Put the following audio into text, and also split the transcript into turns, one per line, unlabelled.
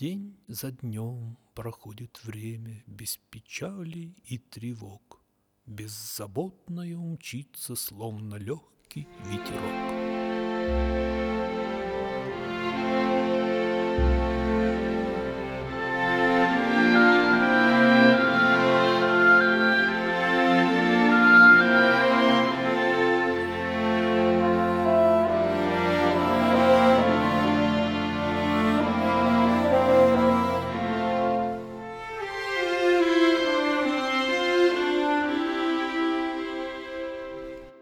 День за днем проходит время без печали и тревог. Беззаботно умчится, словно легкий ветерок.